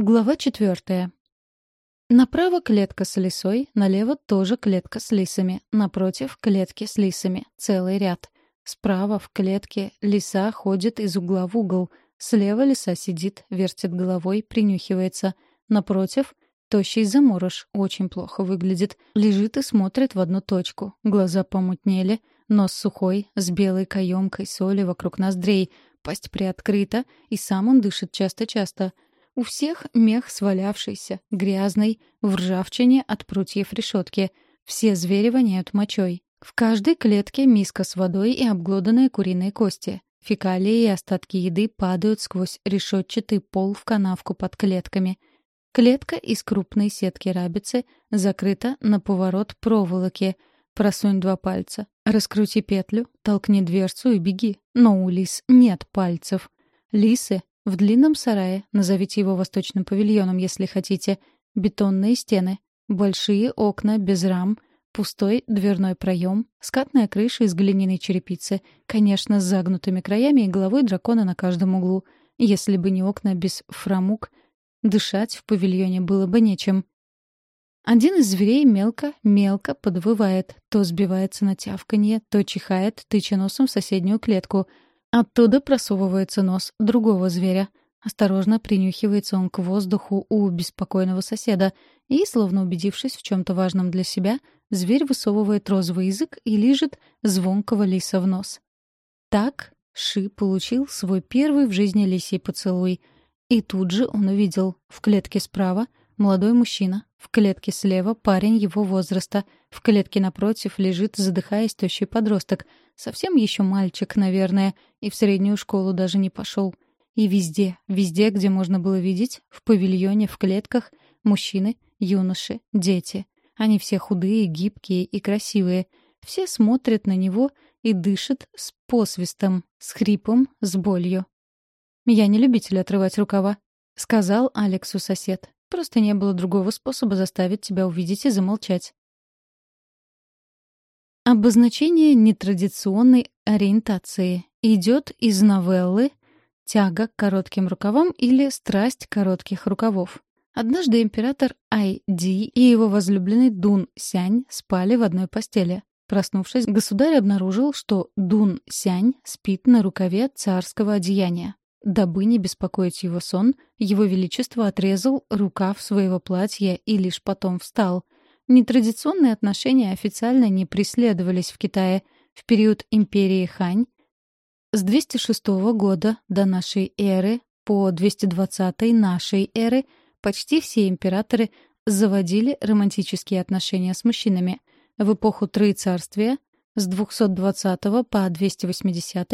Глава четвертая. Направо клетка с лисой, налево тоже клетка с лисами, напротив — клетки с лисами, целый ряд. Справа в клетке лиса ходит из угла в угол, слева лиса сидит, вертит головой, принюхивается. Напротив — тощий заморож, очень плохо выглядит, лежит и смотрит в одну точку. Глаза помутнели, нос сухой, с белой каемкой соли вокруг ноздрей, пасть приоткрыта, и сам он дышит часто-часто — у всех мех свалявшийся, грязный, в ржавчине от прутьев решетки. Все звери воняют мочой. В каждой клетке миска с водой и обглоданные куриные кости. Фекалии и остатки еды падают сквозь решетчатый пол в канавку под клетками. Клетка из крупной сетки рабицы закрыта на поворот проволоки. Просунь два пальца, раскрути петлю, толкни дверцу и беги. Но у лис нет пальцев. Лисы в длинном сарае, назовите его восточным павильоном, если хотите, бетонные стены, большие окна без рам, пустой дверной проем, скатная крыша из глиняной черепицы, конечно, с загнутыми краями и головой дракона на каждом углу. Если бы не окна без фрамуг, дышать в павильоне было бы нечем. Один из зверей мелко-мелко подвывает, то сбивается на тявканье, то чихает, тыча носом в соседнюю клетку — Оттуда просовывается нос другого зверя. Осторожно принюхивается он к воздуху у беспокойного соседа, и, словно убедившись в чем-то важном для себя, зверь высовывает розовый язык и лижет звонкого лиса в нос. Так Ши получил свой первый в жизни лисий поцелуй. И тут же он увидел в клетке справа молодой мужчина, в клетке слева парень его возраста, в клетке напротив лежит, задыхаясь, тощий подросток — Совсем еще мальчик, наверное, и в среднюю школу даже не пошел. И везде, везде, где можно было видеть, в павильоне, в клетках, мужчины, юноши, дети. Они все худые, гибкие и красивые. Все смотрят на него и дышат с посвистом, с хрипом, с болью. «Я не любитель отрывать рукава», — сказал Алексу сосед. «Просто не было другого способа заставить тебя увидеть и замолчать». Обозначение нетрадиционной ориентации идет из новеллы «Тяга к коротким рукавам» или «Страсть коротких рукавов». Однажды император Ай-Ди и его возлюбленный Дун Сянь спали в одной постели. Проснувшись, государь обнаружил, что Дун Сянь спит на рукаве царского одеяния. Дабы не беспокоить его сон, его величество отрезал рукав своего платья и лишь потом встал — Нетрадиционные отношения официально не преследовались в Китае в период империи Хань с 206 года до нашей эры по 220 нашей эры почти все императоры заводили романтические отношения с мужчинами. В эпоху Троецарствия с 220 по 280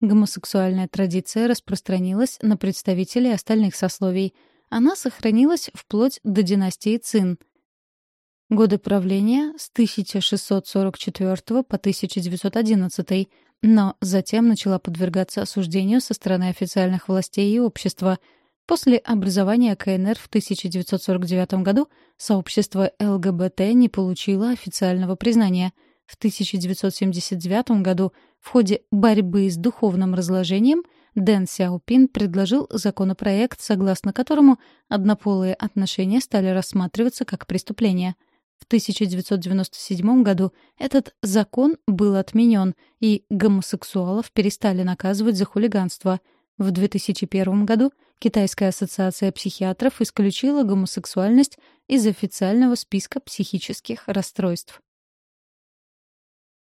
гомосексуальная традиция распространилась на представителей остальных сословий. Она сохранилась вплоть до династии Цин — Годы правления с 1644 по 1911, но затем начала подвергаться осуждению со стороны официальных властей и общества. После образования КНР в 1949 году сообщество ЛГБТ не получило официального признания. В 1979 году в ходе борьбы с духовным разложением Дэн Сяопин предложил законопроект, согласно которому однополые отношения стали рассматриваться как преступление — в 1997 году этот закон был отменен, и гомосексуалов перестали наказывать за хулиганство. В 2001 году Китайская ассоциация психиатров исключила гомосексуальность из официального списка психических расстройств.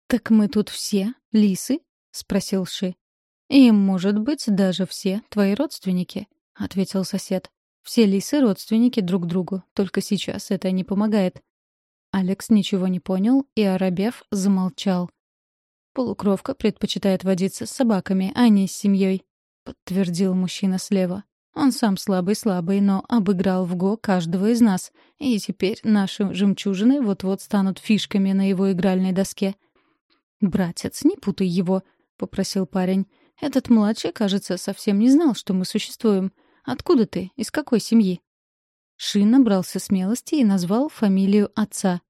«Так мы тут все лисы?» — спросил Ши. «И, может быть, даже все твои родственники», — ответил сосед. «Все лисы — родственники друг другу, только сейчас это не помогает. Алекс ничего не понял, и Арабев замолчал. «Полукровка предпочитает водиться с собаками, а не с семьей», — подтвердил мужчина слева. «Он сам слабый-слабый, но обыграл в ГО каждого из нас, и теперь наши жемчужины вот-вот станут фишками на его игральной доске». «Братец, не путай его», — попросил парень. «Этот младший, кажется, совсем не знал, что мы существуем. Откуда ты? Из какой семьи?» Ши набрался смелости и назвал фамилию отца.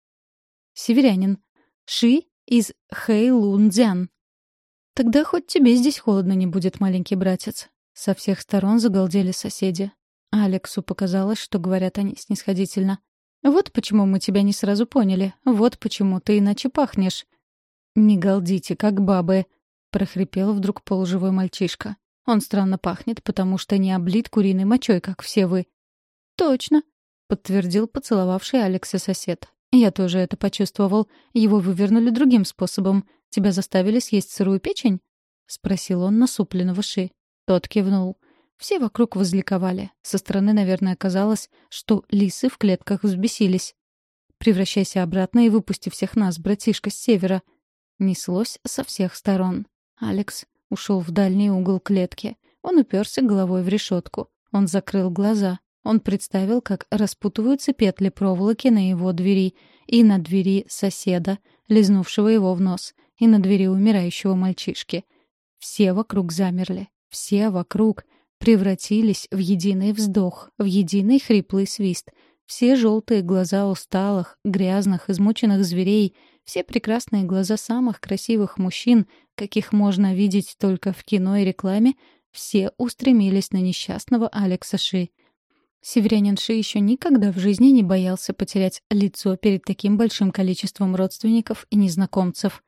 Северянин. Ши из Хэйлунцзян. Тогда хоть тебе здесь холодно не будет, маленький братец. Со всех сторон загалдели соседи. Алексу показалось, что говорят они снисходительно. «Вот почему мы тебя не сразу поняли. Вот почему ты иначе пахнешь». «Не галдите, как бабы», — прохрипел вдруг полуживой мальчишка. «Он странно пахнет, потому что не облит куриной мочой, как все вы». «Точно», — подтвердил поцеловавший Алекса сосед. «Я тоже это почувствовал. Его вывернули другим способом. Тебя заставили съесть сырую печень?» — спросил он насупленного Ши. Тот кивнул. Все вокруг возликовали. Со стороны, наверное, казалось, что лисы в клетках взбесились. «Превращайся обратно и выпусти всех нас, братишка, с севера!» Неслось со всех сторон. Алекс ушел в дальний угол клетки. Он уперся головой в решетку. Он закрыл глаза. Он представил, как распутываются петли проволоки на его двери и на двери соседа, лизнувшего его в нос, и на двери умирающего мальчишки. Все вокруг замерли. Все вокруг превратились в единый вздох, в единый хриплый свист. Все желтые глаза усталых, грязных, измученных зверей, все прекрасные глаза самых красивых мужчин, каких можно видеть только в кино и рекламе, все устремились на несчастного Алекса Ши. Северянин Ши еще никогда в жизни не боялся потерять лицо перед таким большим количеством родственников и незнакомцев.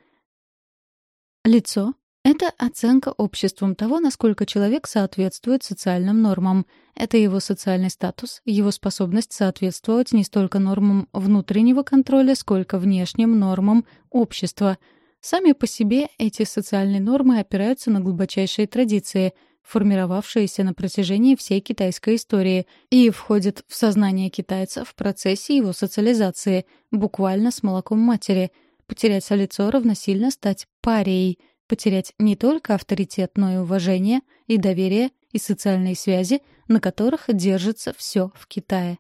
Лицо это оценка обществом того, насколько человек соответствует социальным нормам. Это его социальный статус, его способность соответствовать не столько нормам внутреннего контроля, сколько внешним нормам общества. Сами по себе эти социальные нормы опираются на глубочайшие традиции, формировавшиеся на протяжении всей китайской истории, и входят в сознание китайца в процессе его социализации, буквально с молоком матери. Потерять лицо равносильно стать парией — потерять не только авторитет, но и уважение, и доверие, и социальные связи, на которых держится все в Китае.